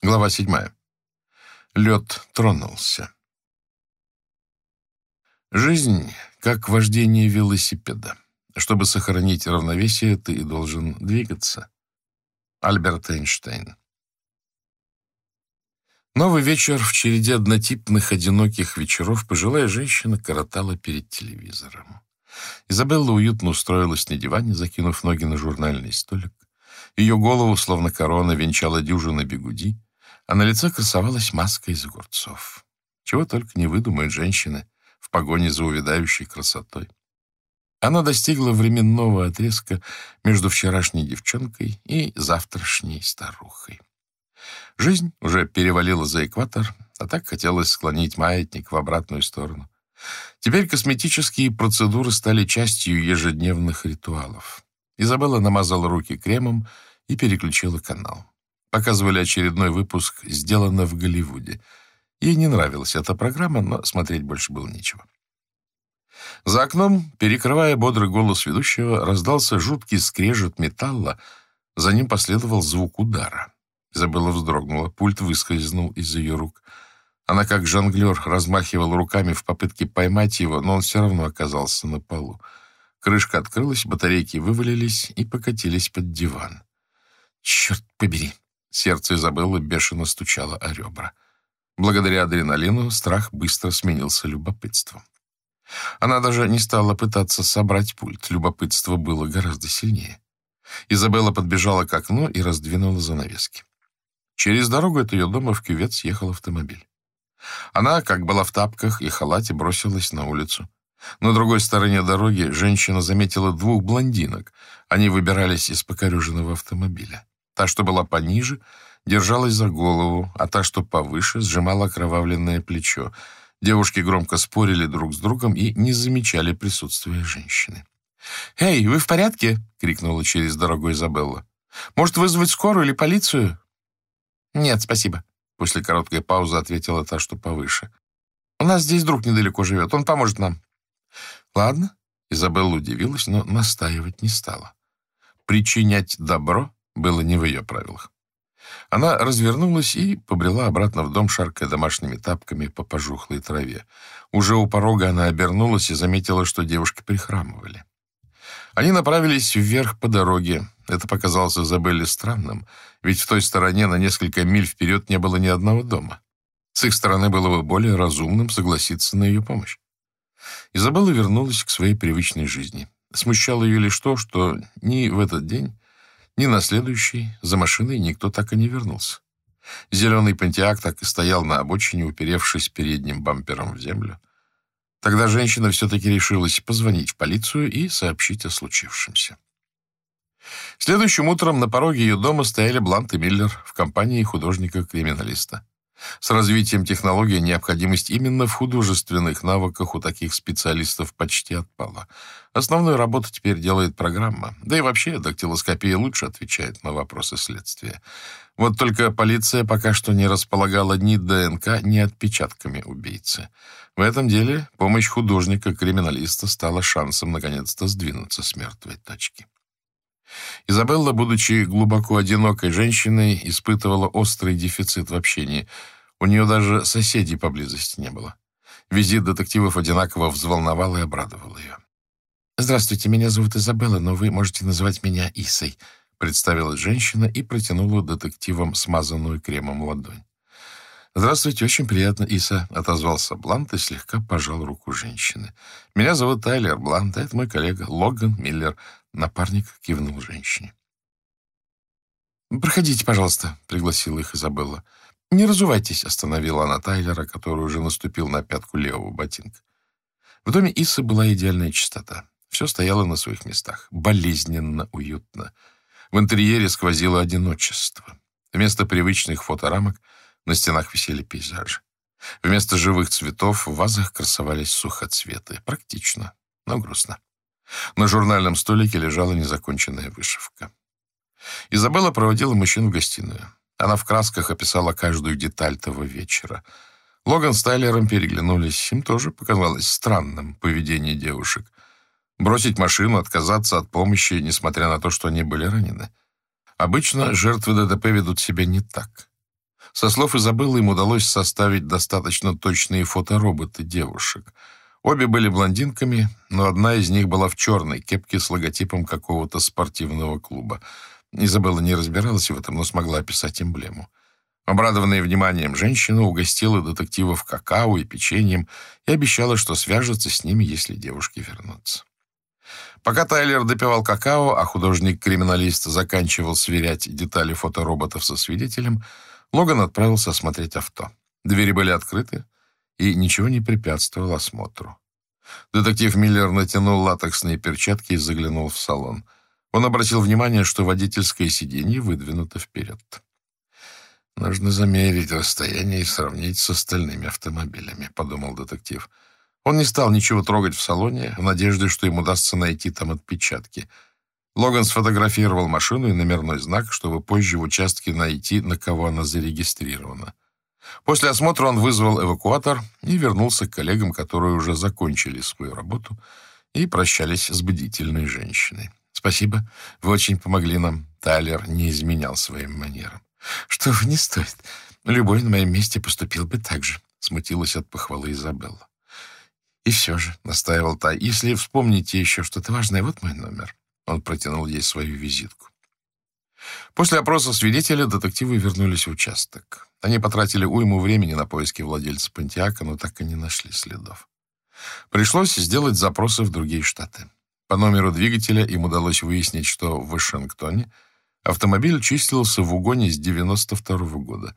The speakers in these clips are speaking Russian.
Глава седьмая. Лед тронулся. Жизнь как вождение велосипеда. Чтобы сохранить равновесие, ты и должен двигаться. Альберт Эйнштейн. Новый вечер в череде однотипных одиноких вечеров пожилая женщина коротала перед телевизором. Изабелла уютно устроилась на диване, закинув ноги на журнальный столик. Ее голову, словно корона, венчала дюжина бегуди — а на лице красовалась маска из огурцов. Чего только не выдумают женщины в погоне за увядающей красотой. Она достигла временного отрезка между вчерашней девчонкой и завтрашней старухой. Жизнь уже перевалила за экватор, а так хотелось склонить маятник в обратную сторону. Теперь косметические процедуры стали частью ежедневных ритуалов. Изабелла намазала руки кремом и переключила канал. Показывали очередной выпуск «Сделано в Голливуде». Ей не нравилась эта программа, но смотреть больше было нечего. За окном, перекрывая бодрый голос ведущего, раздался жуткий скрежет металла, за ним последовал звук удара. Изабелла вздрогнула, пульт выскользнул из ее рук. Она, как жонглер, размахивала руками в попытке поймать его, но он все равно оказался на полу. Крышка открылась, батарейки вывалились и покатились под диван. «Черт побери!» Сердце Изабеллы бешено стучало о ребра. Благодаря адреналину страх быстро сменился любопытством. Она даже не стала пытаться собрать пульт. Любопытство было гораздо сильнее. Изабелла подбежала к окну и раздвинула занавески. Через дорогу от ее дома в кювет съехал автомобиль. Она, как была в тапках и халате, бросилась на улицу. На другой стороне дороги женщина заметила двух блондинок. Они выбирались из покореженного автомобиля. Та, что была пониже, держалась за голову, а та, что повыше, сжимала окровавленное плечо. Девушки громко спорили друг с другом и не замечали присутствия женщины. «Эй, вы в порядке?» — крикнула через дорогу Изабелла. «Может, вызвать скорую или полицию?» «Нет, спасибо», — после короткой паузы ответила та, что повыше. «У нас здесь друг недалеко живет, он поможет нам». «Ладно», — Изабелла удивилась, но настаивать не стала. Причинять добро было не в ее правилах. Она развернулась и побрела обратно в дом, шаркая домашними тапками по пожухлой траве. Уже у порога она обернулась и заметила, что девушки прихрамывали. Они направились вверх по дороге. Это показалось Изабелле странным, ведь в той стороне на несколько миль вперед не было ни одного дома. С их стороны было бы более разумным согласиться на ее помощь. Изабелла вернулась к своей привычной жизни. Смущало ее лишь то, что ни в этот день, ни на следующий за машиной никто так и не вернулся. Зеленый Пантиак так и стоял на обочине, уперевшись передним бампером в землю. Тогда женщина все-таки решилась позвонить в полицию и сообщить о случившемся. Следующим утром на пороге ее дома стояли Блант и Миллер в компании художника-криминалиста. С развитием технологий необходимость именно в художественных навыках у таких специалистов почти отпала. Основную работу теперь делает программа. Да и вообще дактилоскопия лучше отвечает на вопросы следствия. Вот только полиция пока что не располагала ни ДНК, ни отпечатками убийцы. В этом деле помощь художника-криминалиста стала шансом наконец-то сдвинуться с мертвой точки. Изабелла, будучи глубоко одинокой женщиной, испытывала острый дефицит в общении. У нее даже соседей поблизости не было. Визит детективов одинаково взволновал и обрадовал ее. «Здравствуйте, меня зовут Изабелла, но вы можете называть меня Исой», представилась женщина и протянула детективам смазанную кремом ладонь. «Здравствуйте, очень приятно, Иса», — отозвался Блант и слегка пожал руку женщины. «Меня зовут Тайлер Блант, а это мой коллега Логан Миллер. Напарник кивнул женщине. «Проходите, пожалуйста», — пригласила их Изабелла. «Не разувайтесь», — остановила она Тайлера, который уже наступил на пятку левого ботинка. В доме Исы была идеальная чистота. Все стояло на своих местах. Болезненно уютно. В интерьере сквозило одиночество. Вместо привычных фоторамок на стенах висели пейзажи. Вместо живых цветов в вазах красовались сухоцветы. Практично, но грустно. На журнальном столике лежала незаконченная вышивка. Изабелла проводила мужчин в гостиную. Она в красках описала каждую деталь того вечера. Логан с Тайлером переглянулись. Им тоже показалось странным поведение девушек. Бросить машину, отказаться от помощи, несмотря на то, что они были ранены. Обычно жертвы ДТП ведут себя не так. Со слов Изабеллы им удалось составить достаточно точные фотороботы девушек. Обе были блондинками, но одна из них была в черной кепке с логотипом какого-то спортивного клуба. Изабелла не разбиралась в этом, но смогла описать эмблему. Обрадованная вниманием женщина угостила детективов какао и печеньем и обещала, что свяжется с ними, если девушки вернутся. Пока Тайлер допивал какао, а художник-криминалист заканчивал сверять детали фотороботов со свидетелем, Логан отправился осмотреть авто. Двери были открыты, и ничего не препятствовало осмотру. Детектив Миллер натянул латексные перчатки и заглянул в салон. Он обратил внимание, что водительское сиденье выдвинуто вперед. «Нужно замерить расстояние и сравнить с остальными автомобилями», — подумал детектив. Он не стал ничего трогать в салоне, в надежде, что ему удастся найти там отпечатки. Логан сфотографировал машину и номерной знак, чтобы позже в участке найти, на кого она зарегистрирована. После осмотра он вызвал эвакуатор и вернулся к коллегам, которые уже закончили свою работу и прощались с бдительной женщиной. «Спасибо, вы очень помогли нам». Тайлер не изменял своим манерам. «Что вы, не стоит. Любой на моем месте поступил бы так же», — смутилась от похвалы Изабелла. «И все же», — настаивал Та, — «если вспомните еще что-то важное, вот мой номер». Он протянул ей свою визитку. После опроса свидетеля детективы вернулись в участок. Они потратили уйму времени на поиски владельца Пантиака, но так и не нашли следов. Пришлось сделать запросы в другие штаты. По номеру двигателя им удалось выяснить, что в Вашингтоне — Автомобиль числился в угоне с 92 -го года.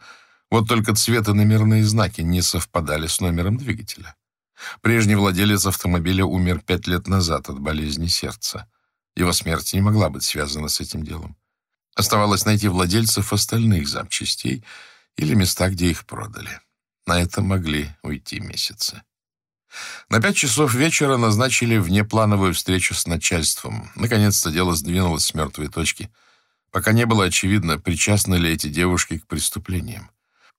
Вот только цвет и номерные знаки не совпадали с номером двигателя. Прежний владелец автомобиля умер пять лет назад от болезни сердца. Его смерть не могла быть связана с этим делом. Оставалось найти владельцев остальных запчастей или места, где их продали. На это могли уйти месяцы. На пять часов вечера назначили внеплановую встречу с начальством. Наконец-то дело сдвинулось с мертвой точки — пока не было очевидно, причастны ли эти девушки к преступлениям.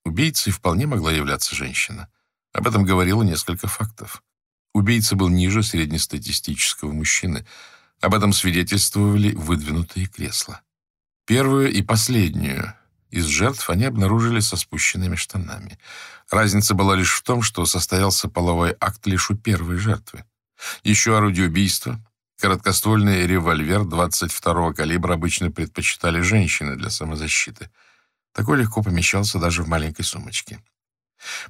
Убийцей вполне могла являться женщина. Об этом говорило несколько фактов. Убийца был ниже среднестатистического мужчины. Об этом свидетельствовали выдвинутые кресла. Первую и последнюю из жертв они обнаружили со спущенными штанами. Разница была лишь в том, что состоялся половой акт лишь у первой жертвы. Еще орудие убийства, Короткоствольный револьвер 22-го калибра обычно предпочитали женщины для самозащиты. Такой легко помещался даже в маленькой сумочке.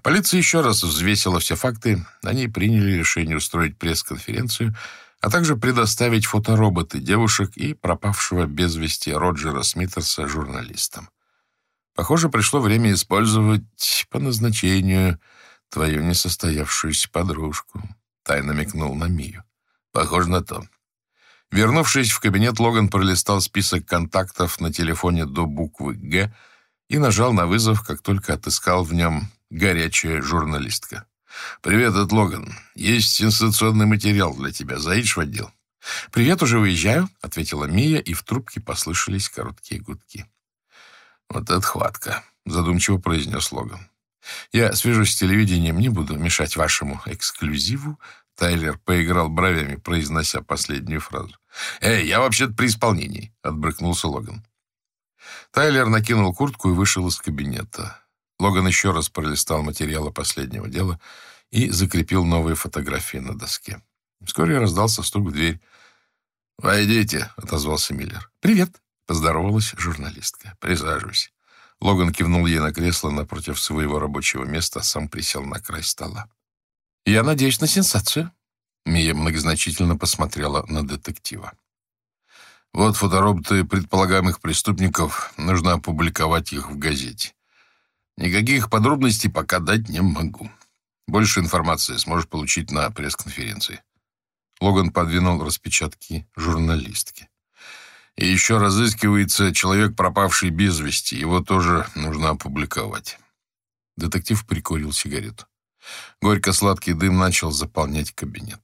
Полиция еще раз взвесила все факты. Они приняли решение устроить пресс-конференцию, а также предоставить фотороботы девушек и пропавшего без вести Роджера Смитерса журналистам. Похоже, пришло время использовать по назначению твою несостоявшуюся подружку. Тай намекнул на Мию. Похоже на то. Вернувшись в кабинет, Логан пролистал список контактов на телефоне до буквы «Г» и нажал на вызов, как только отыскал в нем горячая журналистка. «Привет, это Логан. Есть сенсационный материал для тебя. Заедешь в отдел?» «Привет, уже выезжаю», — ответила Мия, и в трубке послышались короткие гудки. «Вот это хватка», — задумчиво произнес Логан. «Я свяжусь с телевидением, не буду мешать вашему эксклюзиву, Тайлер поиграл бровями, произнося последнюю фразу. «Эй, я вообще-то при исполнении», — отбрыкнулся Логан. Тайлер накинул куртку и вышел из кабинета. Логан еще раз пролистал материалы последнего дела и закрепил новые фотографии на доске. Вскоре раздался стук в дверь. «Войдите», — отозвался Миллер. «Привет», — поздоровалась журналистка. «Присаживайся». Логан кивнул ей на кресло напротив своего рабочего места, а сам присел на край стола. «Я надеюсь на сенсацию». Мия многозначительно посмотрела на детектива. «Вот фотороботы предполагаемых преступников. Нужно опубликовать их в газете. Никаких подробностей пока дать не могу. Больше информации сможешь получить на пресс-конференции». Логан подвинул распечатки журналистки. «И еще разыскивается человек, пропавший без вести. Его тоже нужно опубликовать». Детектив прикурил сигарету. Горько-сладкий дым начал заполнять кабинет.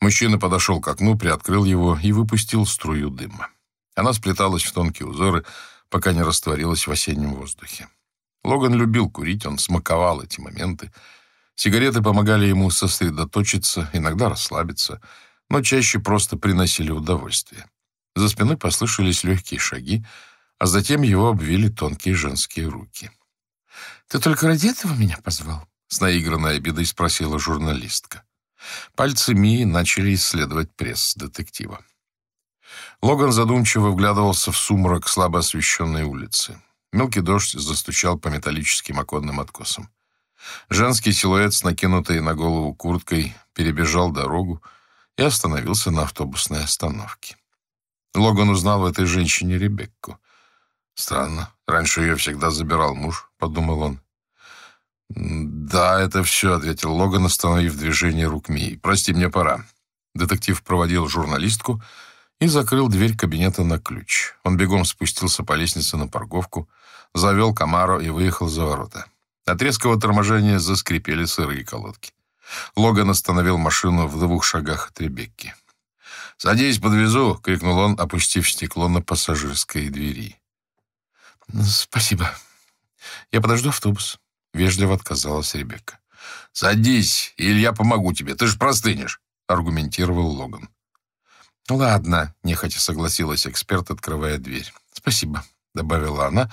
Мужчина подошел к окну, приоткрыл его и выпустил струю дыма. Она сплеталась в тонкие узоры, пока не растворилась в осеннем воздухе. Логан любил курить, он смаковал эти моменты. Сигареты помогали ему сосредоточиться, иногда расслабиться, но чаще просто приносили удовольствие. За спиной послышались легкие шаги, а затем его обвили тонкие женские руки. «Ты только ради этого меня позвал?» — с наигранной обидой спросила журналистка. Пальцы Мии начали исследовать пресс детектива. Логан задумчиво вглядывался в сумрак слабо освещенной улицы. Мелкий дождь застучал по металлическим оконным откосам. Женский силуэт с накинутой на голову курткой перебежал дорогу и остановился на автобусной остановке. Логан узнал в этой женщине Ребекку. «Странно. Раньше ее всегда забирал муж», — подумал он. «Да, это все», — ответил Логан, остановив движение рук Мии. «Прости, мне пора». Детектив проводил журналистку и закрыл дверь кабинета на ключ. Он бегом спустился по лестнице на парковку, завел Камаро и выехал за ворота. От резкого торможения заскрипели сырые колодки. Логан остановил машину в двух шагах от Ребекки. «Садись, подвезу!» — крикнул он, опустив стекло на пассажирской двери. «Спасибо. Я подожду автобус», — вежливо отказалась Ребекка. «Садись, или я помогу тебе, ты же простынешь», — аргументировал Логан. «Ладно», — нехотя согласилась эксперт, открывая дверь. «Спасибо», — добавила она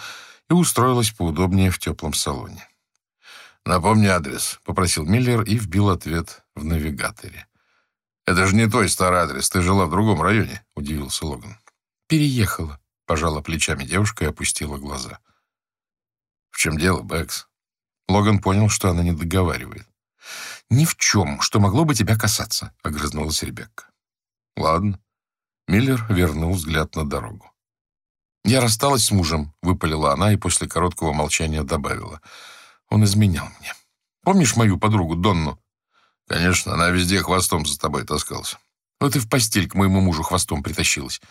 и устроилась поудобнее в теплом салоне. «Напомни адрес», — попросил Миллер и вбил ответ в навигаторе. «Это же не твой старый адрес, ты жила в другом районе», — удивился Логан. «Переехала», — пожала плечами девушка и опустила глаза. «В чем дело, Бэкс?» Логан понял, что она не договаривает. «Ни в чем, что могло бы тебя касаться», — огрызнулась Ребекка. «Ладно». Миллер вернул взгляд на дорогу. «Я рассталась с мужем», — выпалила она и после короткого молчания добавила. Он изменял мне. Помнишь мою подругу Донну? Конечно, она везде хвостом за тобой таскалась. Вот и в постель к моему мужу хвостом притащилась.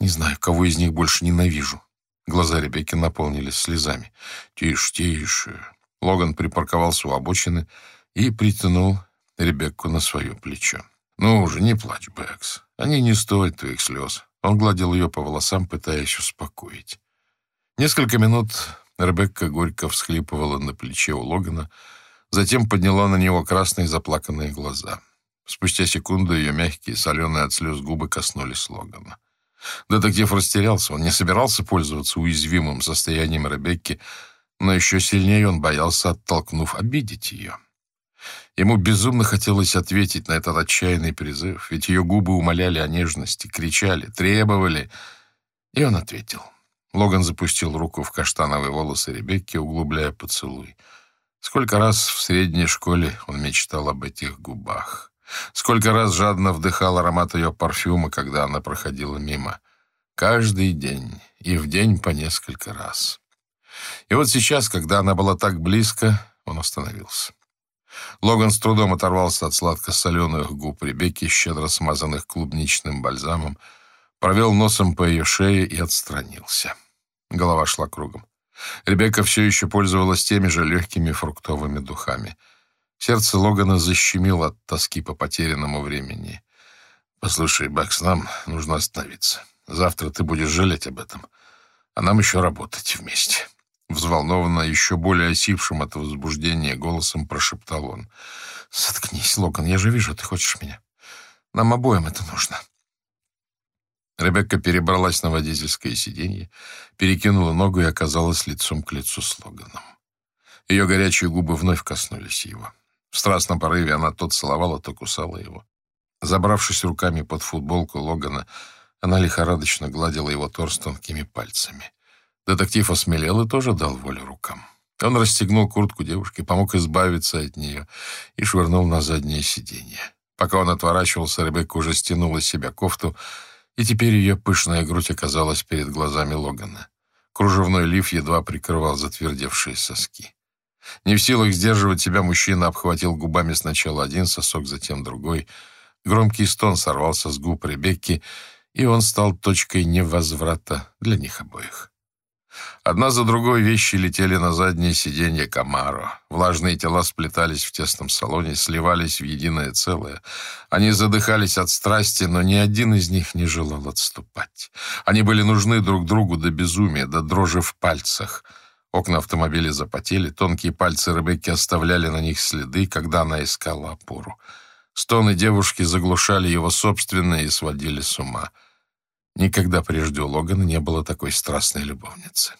Не знаю, кого из них больше ненавижу. Глаза Ребекки наполнились слезами. «Тише, тише». Логан припарковался у обочины и притянул Ребекку на свое плечо. «Ну уже, не плачь, Бэкс. Они не стоят твоих слез». Он гладил ее по волосам, пытаясь успокоить. Несколько минут Ребекка горько всхлипывала на плече у Логана, затем подняла на него красные заплаканные глаза. Спустя секунду ее мягкие, соленые от слез губы коснулись Логана. Детектив растерялся, он не собирался пользоваться уязвимым состоянием Ребекки, но еще сильнее он боялся, оттолкнув, обидеть ее. Ему безумно хотелось ответить на этот отчаянный призыв, ведь ее губы умоляли о нежности, кричали, требовали, и он ответил. Логан запустил руку в каштановые волосы Ребекки, углубляя поцелуй. Сколько раз в средней школе он мечтал об этих губах. Сколько раз жадно вдыхал аромат ее парфюма, когда она проходила мимо. Каждый день и в день по несколько раз. И вот сейчас, когда она была так близко, он остановился. Логан с трудом оторвался от сладко-соленых губ Ребекки, щедро смазанных клубничным бальзамом, провел носом по ее шее и отстранился. Голова шла кругом. Ребекка все еще пользовалась теми же легкими фруктовыми духами. Сердце Логана защемило от тоски по потерянному времени. «Послушай, Бэкс, нам нужно остановиться. Завтра ты будешь жалеть об этом. А нам еще работать вместе». Взволнованно, еще более осипшим от возбуждения голосом прошептал он. «Заткнись, Логан, я же вижу, ты хочешь меня. Нам обоим это нужно». Ребекка перебралась на водительское сиденье, перекинула ногу и оказалась лицом к лицу с Логаном. Ее горячие губы вновь коснулись его. В страстном порыве она то целовала, то кусала его. Забравшись руками под футболку Логана, она лихорадочно гладила его торс тонкими пальцами. Детектив осмелел и тоже дал волю рукам. Он расстегнул куртку девушки, помог избавиться от нее и швырнул на заднее сиденье. Пока он отворачивался, Ребекка уже стянула с себя кофту, и теперь ее пышная грудь оказалась перед глазами Логана. Кружевной лиф едва прикрывал затвердевшие соски. Не в силах сдерживать себя, мужчина обхватил губами сначала один сосок, затем другой. Громкий стон сорвался с губ Ребекки, и он стал точкой невозврата для них обоих. Одна за другой вещи летели на заднее сиденье Камаро. Влажные тела сплетались в тесном салоне, сливались в единое целое. Они задыхались от страсти, но ни один из них не желал отступать. Они были нужны друг другу до безумия, до дрожи в пальцах. Окна автомобиля запотели, тонкие пальцы Ребекки оставляли на них следы, когда она искала опору. Стоны девушки заглушали его собственные и сводили с ума. Никогда прежде у Логана не было такой страстной любовницы.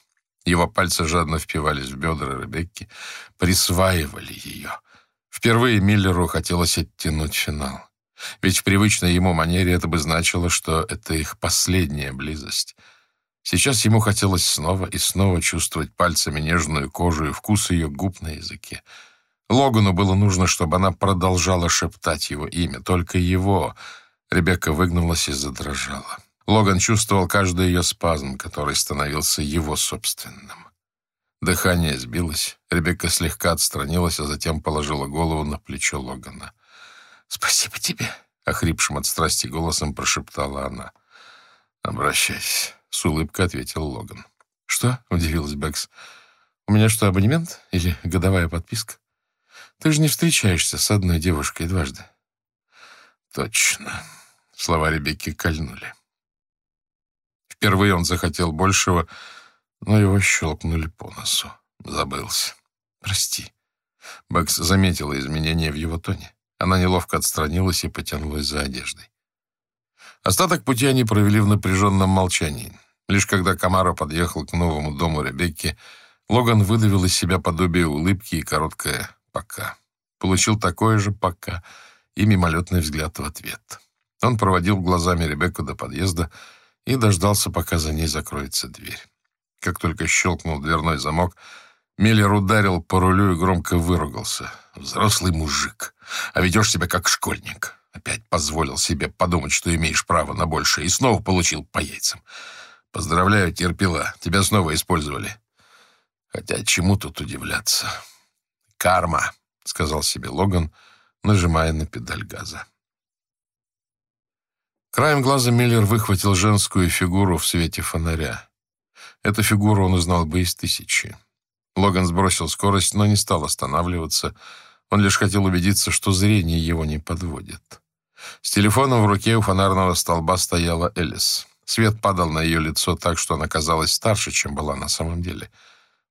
Его пальцы жадно впивались в бедра Ребекки, присваивали ее. Впервые Миллеру хотелось оттянуть финал. Ведь в привычной ему манере это бы значило, что это их последняя близость. Сейчас ему хотелось снова и снова чувствовать пальцами нежную кожу и вкус ее губ на языке. Логану было нужно, чтобы она продолжала шептать его имя, только его. Ребекка выгнулась и задрожала. Логан чувствовал каждый ее спазм, который становился его собственным. Дыхание сбилось, Ребекка слегка отстранилась, а затем положила голову на плечо Логана. «Спасибо тебе», — охрипшим от страсти голосом прошептала она. «Обращайся», — с улыбкой ответил Логан. «Что?» — удивилась Бэкс. «У меня что, абонемент или годовая подписка? Ты же не встречаешься с одной девушкой дважды». «Точно», — слова Ребекки кольнули. Впервые он захотел большего, но его щелкнули по носу. Забылся. «Прости». Бэкс заметила изменения в его тоне. Она неловко отстранилась и потянулась за одеждой. Остаток пути они провели в напряженном молчании. Лишь когда Камара подъехал к новому дому Ребекки, Логан выдавил из себя подобие улыбки и короткое «пока». Получил такое же «пока» и мимолетный взгляд в ответ. Он проводил глазами Ребекку до подъезда и дождался, пока за ней закроется дверь. Как только щелкнул дверной замок, Миллер ударил по рулю и громко выругался. «Взрослый мужик, а ведешь себя как школьник». Опять позволил себе подумать, что имеешь право на большее, и снова получил по яйцам. «Поздравляю, терпила, тебя снова использовали». Хотя чему тут удивляться? «Карма», — сказал себе Логан, нажимая на педаль газа. Краем глаза Миллер выхватил женскую фигуру в свете фонаря. Эту фигуру он узнал бы из тысячи. Логан сбросил скорость, но не стал останавливаться. Он лишь хотел убедиться, что зрение его не подводит. С телефоном в руке у фонарного столба стояла Элис. Свет падал на ее лицо так, что она казалась старше, чем была на самом деле.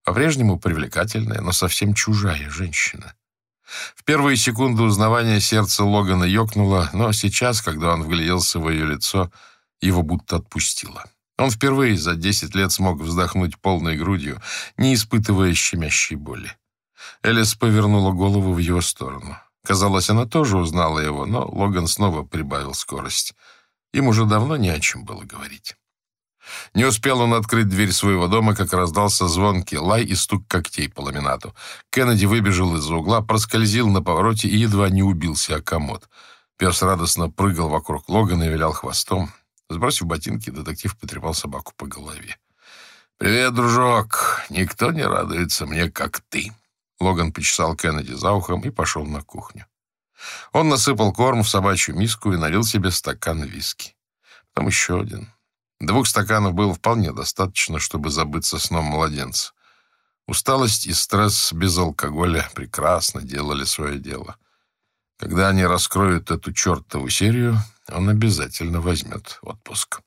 По-прежнему привлекательная, но совсем чужая женщина. В первые секунды узнавания сердце Логана ёкнуло, но сейчас, когда он вгляделся в ее лицо, его будто отпустило. Он впервые за десять лет смог вздохнуть полной грудью, не испытывая щемящей боли. Элис повернула голову в его сторону. Казалось, она тоже узнала его, но Логан снова прибавил скорость. Им уже давно не о чем было говорить. Не успел он открыть дверь своего дома, как раздался звонкий лай и стук когтей по ламинату. Кеннеди выбежал из-за угла, проскользил на повороте и едва не убился о комод. Пес радостно прыгал вокруг Логана и вилял хвостом. Сбросив ботинки, детектив потрепал собаку по голове. «Привет, дружок! Никто не радуется мне, как ты!» Логан почесал Кеннеди за ухом и пошел на кухню. Он насыпал корм в собачью миску и налил себе стакан виски. Потом еще один. Двух стаканов было вполне достаточно, чтобы забыться сном младенца. Усталость и стресс без алкоголя прекрасно делали свое дело. Когда они раскроют эту чертову серию, он обязательно возьмет отпуск.